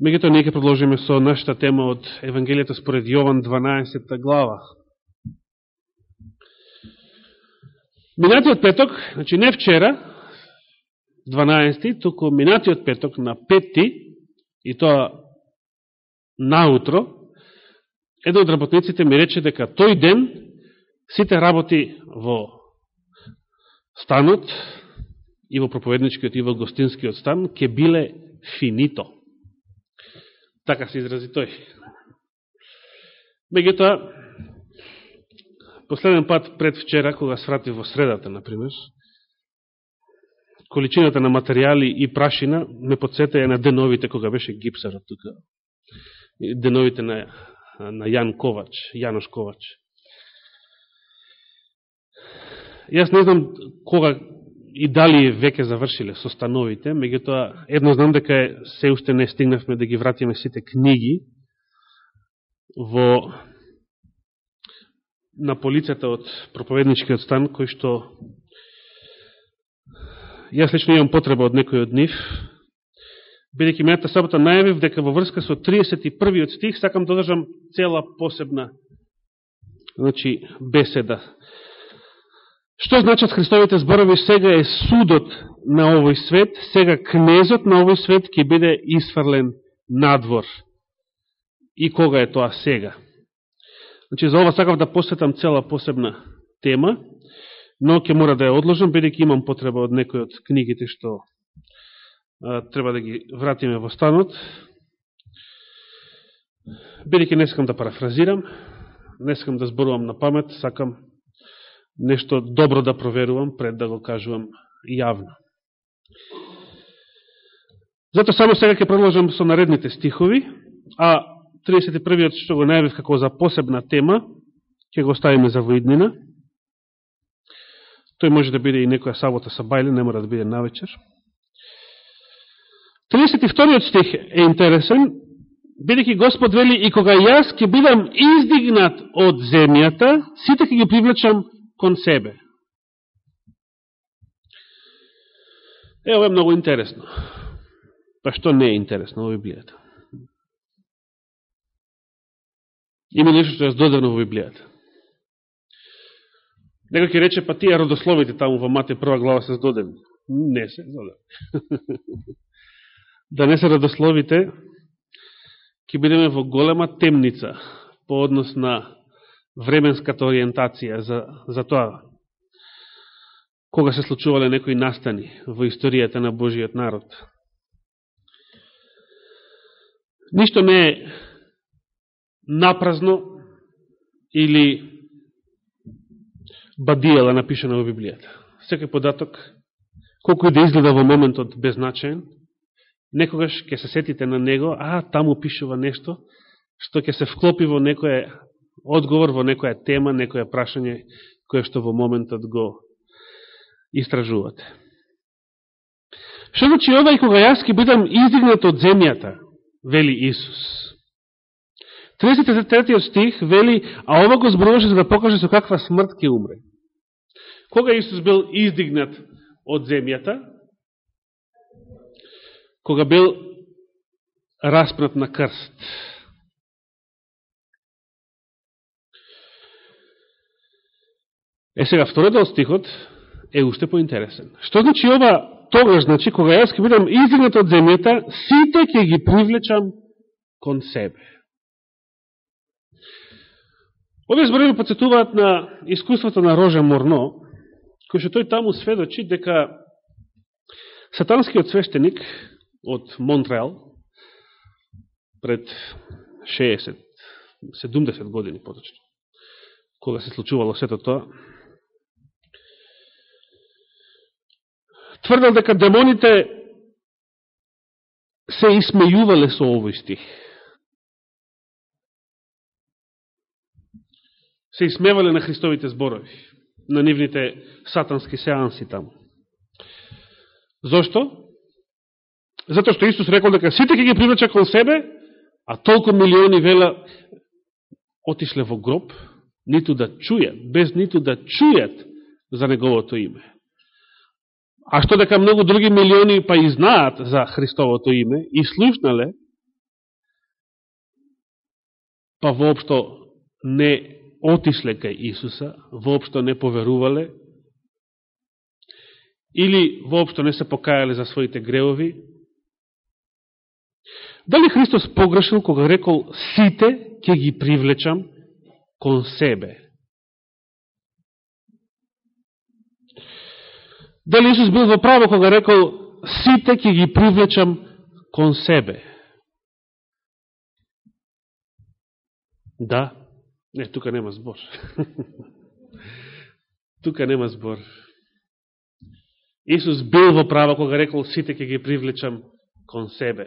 Мегато нека продолжиме со нашата тема од Евангелието според Јован 12 глава. Минатиот петок, значи не вчера, 12, туку минатиот петок на 5 и тоа наутро, еден од работниците ми рече дека тој ден сите работи во станот и во проповедничкиот и во гостинскиот стан ќе биле финито. Така се изрази тој. Меѓутоа, последен пат пред вчера, кога сврати во средата, например, количината на материјали и прашина ме подсетеја на деновите кога беше гипсарот тука. Деновите на, на Јан Ковач, Јанош Ковач. Јас не знам кога и дали веќе завршиле со становите, меѓутоа едно знам дека се уште не стигнавме да ги вратиме сите книги во на полицата од проповедничкиот стан, кој што јас лично имам потреба од некој од нив, бидејќи мејата сабота најавив дека во врска со 31. стих сакам да одржам цела посебна значи, беседа Што значат Христовите зборови? Сега е судот на овој свет, сега кнезот на овој свет ќе биде изфрлен надвор. И кога е тоа сега? Значи, за ова сакав да посетам цела посебна тема, но ќе мора да ја одложам, бидеќи имам потреба од некој од книгите што а, треба да ги вратиме во станот. Бидеќи не сакам да парафразирам, не сакам да зборувам на памет, сакам нешто добро да проверувам пред да го кажувам јавно. Зато само сега ќе продолжам со наредните стихови, а 31-иот што го најавив како за посебна тема, ќе го ставиме за воиднина. Тој може да биде и некоја сабота са бајле, не мора да биде на вечер. 32-иот стих е интересен, бидеќи Господ вели и кога јас ќе бидам издигнат од земјата, сите ќе ги привлечам кон себе. Е, ово е многу интересно. Па што не е интересно во Библијата? Има нешто што е додавно во Библијата. Некој ќе рече, па тие родословите таму во Мате прва глава се здодени. Не се здодени. да не се родословите, ќе бидеме во голема темница по однос на временската ориентација за, за тоа кога се случувале некои настани во историјата на Божиот народ. Ништо не е напразно или бадијала напишена во Библијата. Секој податок, колко и да изгледа во моментот беззначен, некогаш ќе се сетите на него, а таму пишува нешто, што ќе се вклопи во некоја одговор во некоја тема, некоја прашање, кое што во моментот го истражувате. Што значи ова и кога јас ке бидам издигнат од земјата, вели Исус. 33 стих вели, а ова го зборуваше за да покаже со каква смрт ќе умре. Кога Исус бил издигнат од земјата? Кога бил распнат на крст. Е сега, вториот дел стихот е уште поинтересен. Што значи ова тогаш, значи, кога јас ќе бидам издигнат од земјата, сите ќе ги привлечам кон себе. Овие зборови подсетуваат на искуството на Роже Морно, кој што тој таму сведочи дека сатанскиот свештеник од Монтреал пред 60, 70 години поточно, кога се случувало сето тоа, тврдел дека демоните се исмејувале со овој стих. Се исмевале на Христовите зборови, на нивните сатански сеанси таму. Зошто? Затоа што Исус рекол дека сите ќе ги привлеча кон себе, а толку милиони вела отишле во гроб, ниту да чујат, без ниту да чујат за Неговото име. А што дека многу други милиони па и знаат за Христовото име и слушнале, па воопшто не отишле кај Исуса, воопшто не поверувале, или воопшто не се покајале за своите греови. Дали Христос погрешил кога рекол сите ќе ги привлечам кон себе? Дали Исус бил во право кога рекол сите ќе ги привлечам кон себе? Да. Не, тука нема збор. тука нема збор. Исус бил во право кога рекол сите ќе ги привлечам кон себе.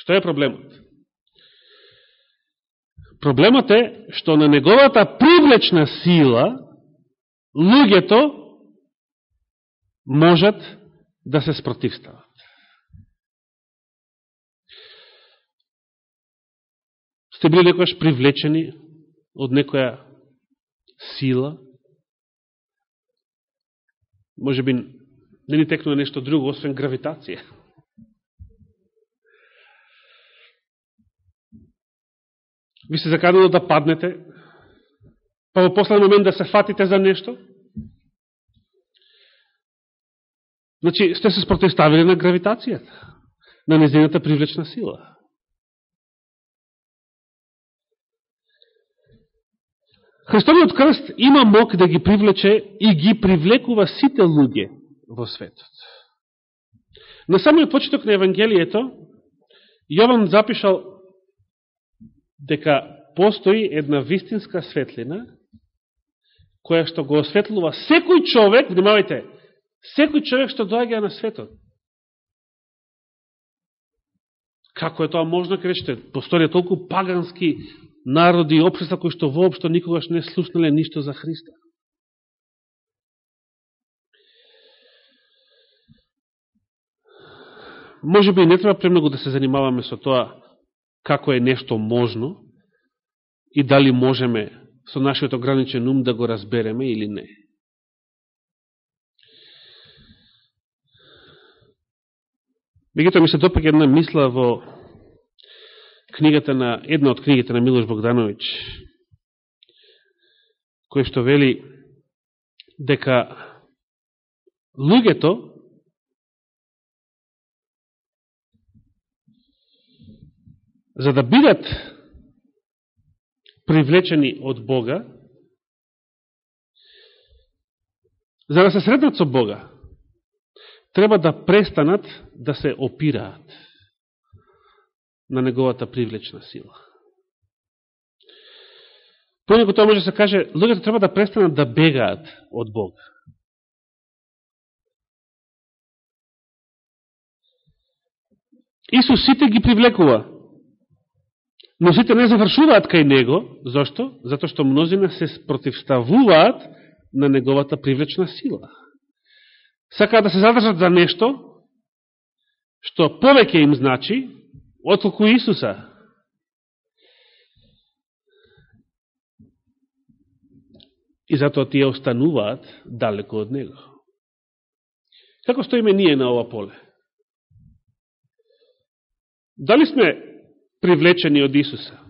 Што е проблемот? Проблемот е што на неговата привлечна сила луѓето можат да се спротивстават. Сте били некојаш привлечени од некоја сила, може би не ни текнува нешто друго, освен гравитација. Ви се заканало да паднете, па во последен момент да се фатите за нешто. Значи, сте се спротиставили на гравитацијата, на незината привлечна сила. Христовиот крст има мок да ги привлече и ги привлекува сите луѓе во светот. На самиот почеток на Евангелието, Јован запишал дека постои една вистинска светлина, која што го осветлува секој човек, внимавајте, секој човек што доаѓа на светот. Како е тоа можно, кречете, постои толку пагански народи и општества кои што воопшто никогаш не слушнале ништо за Христа. Може би не треба премногу да се занимаваме со тоа како е нешто можно и дали можеме со нашиот ограничен ум да го разбереме или не. Мегуто ми се допаѓа една мисла во книгата на, една од книгите на Милош Богдановиќ, кој што вели дека луѓето за да бидат привлечени од Бога, за да се среднат со Бога, треба да престанат да се опираат на неговата привлечна сила. Понеко тоа може да се каже, луѓето треба да престанат да бегаат од Бог. Исус сите ги привлекува, но сите не завршуваат кај Него. Зошто? Зато што мнозина се противставуваат на Неговата привлечна сила. Сакаат да се задржат за нешто, што повеќе им значи, отколку Исуса. И затоа тие остануваат далеко од Него. Како стоиме ние на ова поле? Дали сме привлечени од Исуса?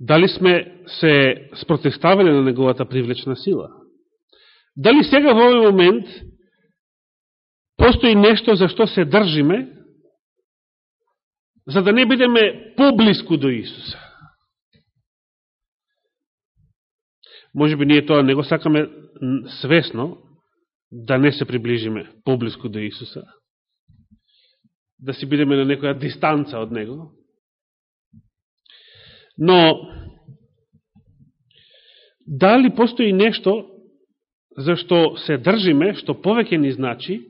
Дали сме се спротиставили на Неговата привлечна сила? Дали сега во овој момент Постои нешто за што се држиме, за да не бидеме поблиску до Исуса. Може би ние тоа не го сакаме свесно, да не се приближиме поблиску до Исуса, да си бидеме на некоја дистанца од Него. Но, дали постои нешто за што се држиме, што повеќе ни значи,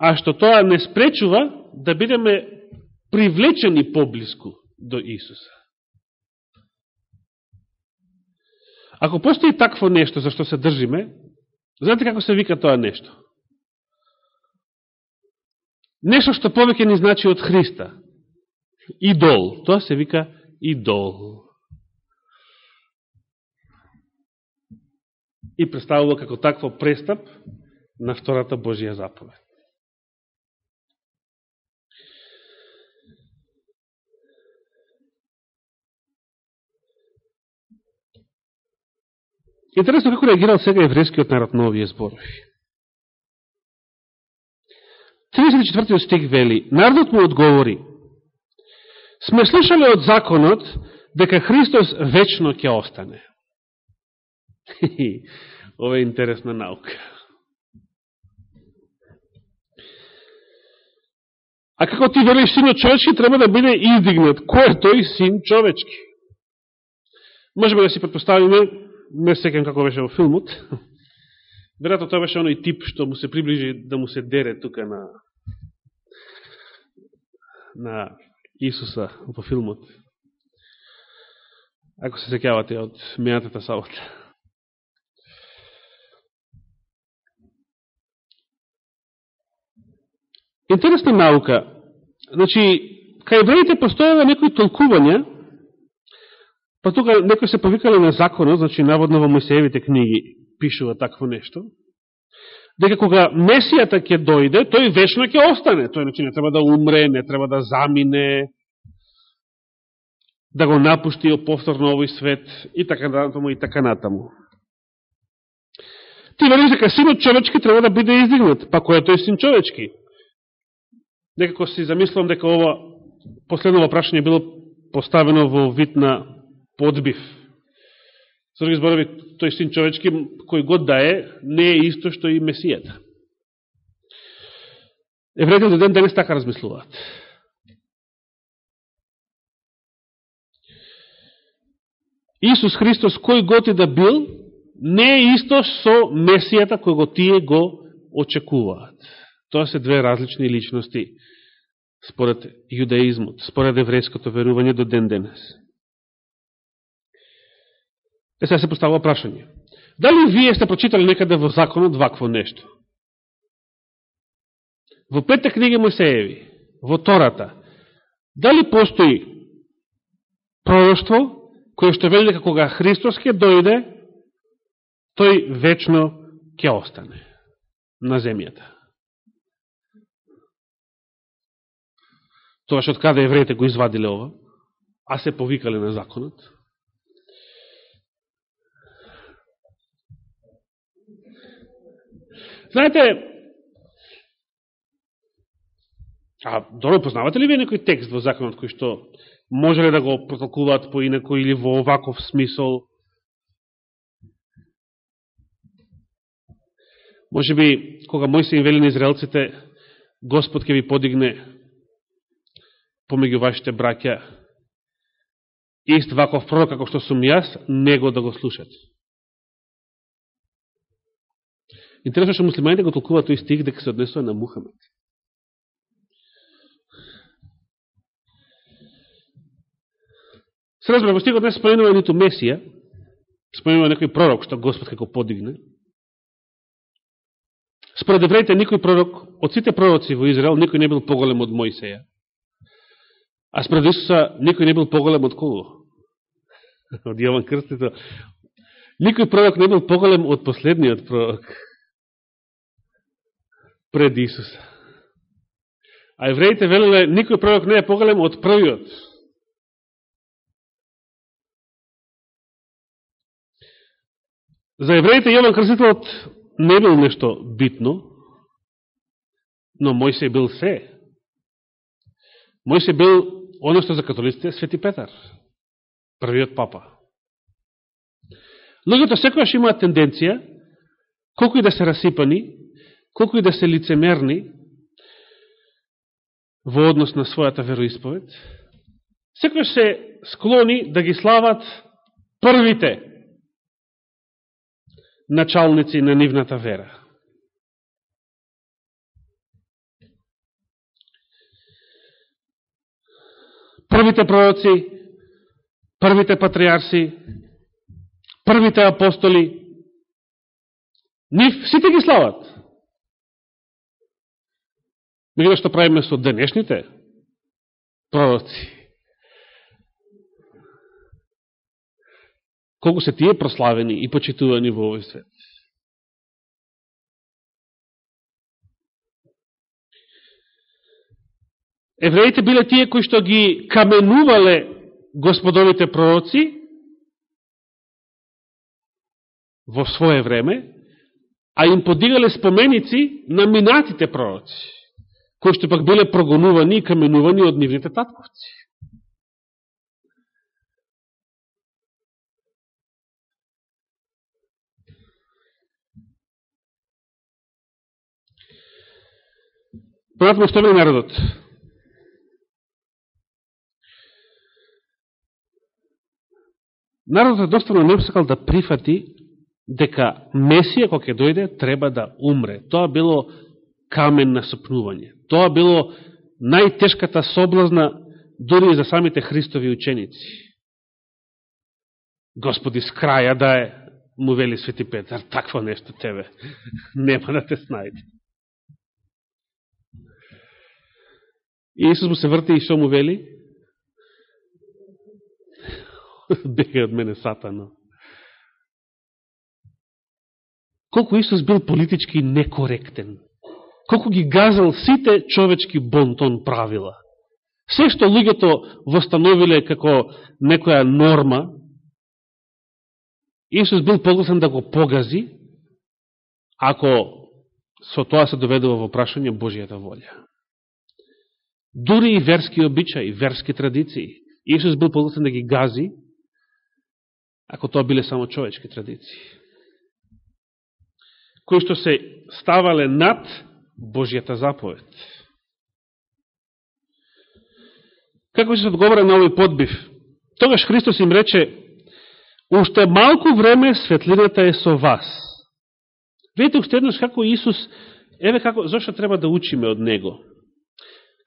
а што тоа не спречува да бидеме привлечени поблиску до Исуса. Ако постои такво нешто за што се држиме, знаете како се вика тоа нешто? Нешто што повеќе ни значи од Христа идол. Тоа се вика идол. И представува како такво престап на втората Божија заповед. Интересно како реагирал сега еврејскиот народ на овие зборови. 34 стих вели, народот му одговори, сме слушали од законот дека Христос вечно ќе остане. Ова е интересна наука. А како ти велиш синот човечки, треба да биде издигнат. Кој е тој син човечки? Можеме да си предпоставиме, не секам како беше во филмот, веројатно тоа беше оној тип што му се приближи да му се дере тука на на Исуса во филмот. Ако се секјавате од мејатата сабота. Интересна наука. Значи, кај евреите постојава некои толкувања, па тука некои се повикале на законот, значи наводно во Мојсеевите книги пишува такво нешто, дека кога Месијата ќе дојде, тој вечно ќе остане. Тој значи, не треба да умре, не треба да замине, да го напушти повторно овој свет и така натаму и така натаму. Ти велиш дека синот човечки треба да биде издигнат. Па кој е тој син човечки? Некако си замислам дека ова последново прашање било поставено во вид на подбив. Со други зборови, тој син човечки, кој год да е, не е исто што и Месијата. Евреите до ден денес така размислуваат. Исус Христос, кој год и да бил, не е исто со Месијата кој го тие го очекуваат. Тоа се две различни личности според јудеизмот, според еврејското верување до ден денес. Е, сега се поставува прашање. Дали вие сте прочитали некаде во законот вакво нешто? Во петте книги Мојсееви, во Тората, дали постои пророќство кој што вели дека кога Христос ќе дојде, тој вечно ќе остане на земјата? Тоа што од каде евреите го извадиле ова, а се повикале на законот? Знаете, а добро познавате ли вие некој текст во законот кој што може ли да го протолкуваат поинако или во оваков смисол? Може би, кога мој се вели на израелците, Господ ќе ви подигне помеѓу вашите браќа ист ваков пророк како што сум јас, него да го слушате. Интересно што муслиманите го толкуваат тој стих дека се однесува на Мухамед. Се разбира, во стихот не споменува ниту Месија, споменува некој пророк што Господ како подигне. Според евреите, никој пророк, од сите пророци во Израел, никој не бил поголем од Моисеја. А според Исуса, никој не бил поголем од кого? Од Јован Крстито. Никој пророк не бил поголем од последниот пророк пред Исуса. А евреите велеле, никој пророк не е поголем од првиот. За евреите Јован Крстителот не бил нешто битно, но Мојсе бил се. Мојсе бил, оно што за католиците, Свети Петар, првиот папа. Луѓето секојаш имаат тенденција, колку и да се расипани, колку и да се лицемерни во однос на својата вероисповед, секој се склони да ги слават првите началници на нивната вера. Првите пророци, првите патриарси, првите апостоли, нив сите ги слават. Меѓу што правиме со денешните пророци. Колку се тие прославени и почитувани во овој свет. Евреите биле тие кои што ги каменувале господовите пророци, во свое време, а им подигале споменици на минатите пророци, кои што пак биле прогонувани и каменувани од нивните татковци. Понатаму што бе народот? Народот едноставно не сакал да прифати дека Месија, кој ќе дојде, треба да умре. Тоа било камен на сопнување. Тоа било најтешката соблазна дори и за самите Христови ученици. Господи, с краја да е, му вели Свети Петар, такво нешто тебе нема да те снајде. И Исус му се врти и што му вели? Бега од мене сатано. Колку Исус бил политички некоректен. Колку ги газал сите човечки бонтон правила. Се што луѓето востановиле како некоја норма, Исус бил погласен да го погази, ако со тоа се доведува во прашање Божијата волја. Дури и верски обичаи, верски традиции. Исус бил погласен да ги гази, ако тоа биле само човечки традиции, кои што се ставале над Божијата заповед. Како се одговора на овој подбив? Тогаш Христос им рече, уште малку време светлината е со вас. Видите уште еднаш како Исус, еве како, зашто треба да учиме од Него?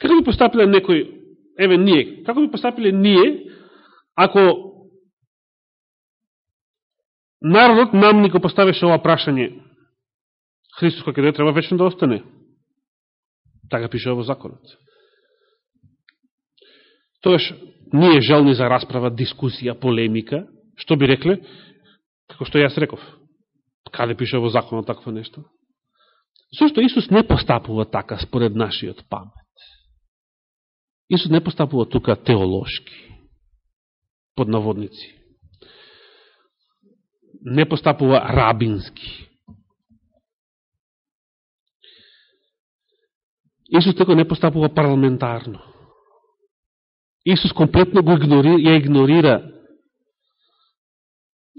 Како би постапиле некој, еве ние, како би постапиле ние, ако Народот нам ни го поставеше ова прашање. Христос кој ќе да треба вечно да остане. Така пише во законот. Тогаш, ние желни за расправа, дискусија, полемика, што би рекле? Како што јас реков. Каде пише во законот такво нешто? Зошто Исус не постапува така според нашиот памет? Исус не постапува тука теолошки, под наводници не постапува рабински. Исус така не постапува парламентарно. Исус комплетно го игнорира, ја игнорира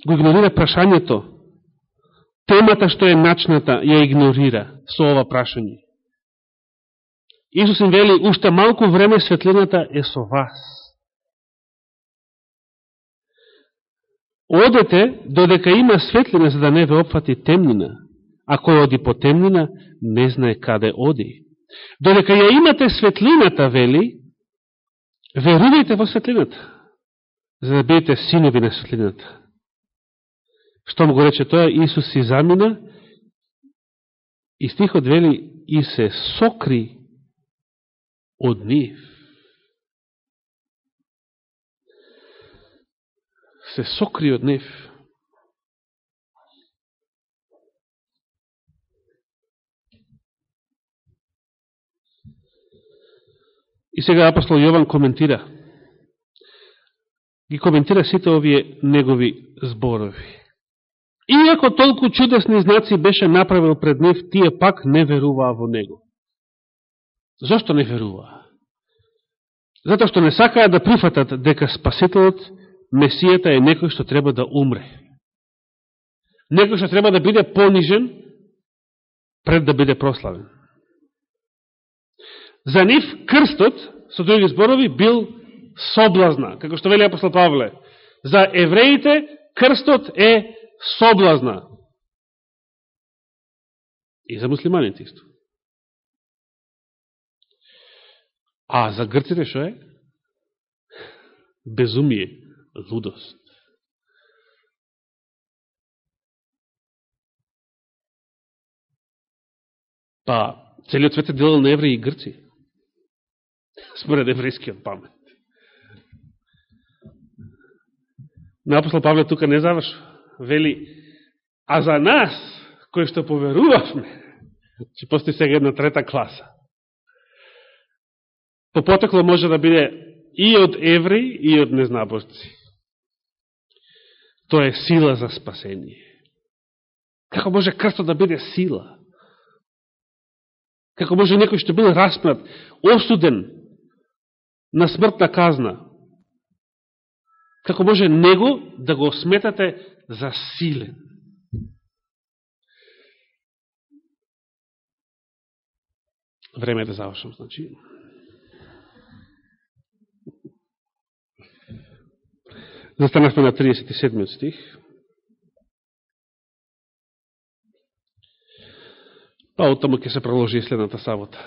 го игнорира прашањето. Темата што е начната ја игнорира со ова прашање. Исус им вели, уште малку време светлината е со вас. Одете додека има светлина за да не ве опфати темнина, а кој оди по темнина не знае каде оди. Додека ја имате светлината, вели, верувајте во светлината, за да бидете синови на светлината. Што му го рече тоа, Исус си замина и стихот вели и се сокри од нив. се сокри од нив. И сега апостол Јован коментира. Ги коментира сите овие негови зборови. Иако толку чудесни знаци беше направил пред нив, тие пак не веруваа во него. Зошто не веруваа? Затоа што не сакаа да прифатат дека Спасителот Месијата е некој што треба да умре. Некој што треба да биде понижен пред да биде прославен. За нив крстот, со други зборови, бил соблазна, како што вели апостол Павле. За евреите крстот е соблазна. И за муслиманите исто. А за грците што е? Безумие лудост. Па, целиот свет е делал на евреи и грци. Според еврејскиот памет. На апостол Павле тука не завршва. Вели, а за нас, кои што поверувавме, че постои сега една трета класа, по потекло може да биде и од евреи, и од незнаборци. Тоа е сила за спасение. Како може крстот да биде сила? Како може некој што бил распнат, осуден на смртна казна? Како може него да го сметате за силен? Време е да завршам, значи. Застанахме на 37 стих. Па оттаму ќе се проложи следната сабота.